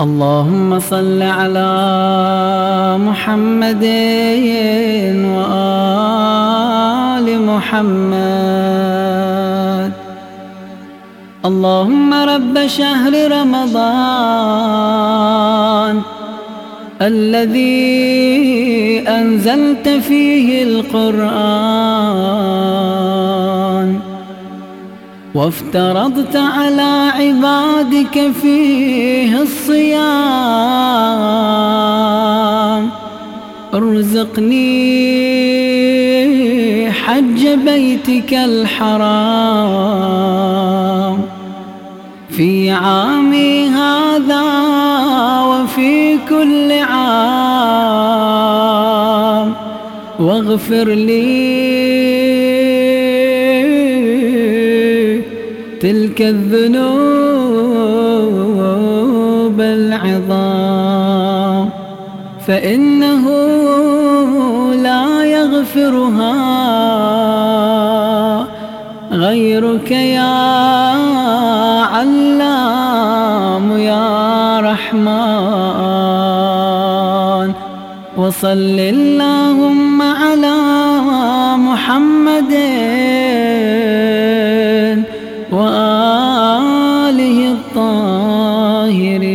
اللهم صل على محمد وآل محمد. اللهم رب شهر رمضان الذي أنزلت فيه القرآن. وافترضت على عبادك فيه الصيام. ارزقني حج بيتك الحرام. في عامي هذا وفي كل عام واغفر لي تلك الذنوب العظام فإنه لا يغفرها غيرك يا علام يا رحمن. وصل اللهم على محمد وآله الطاهرين.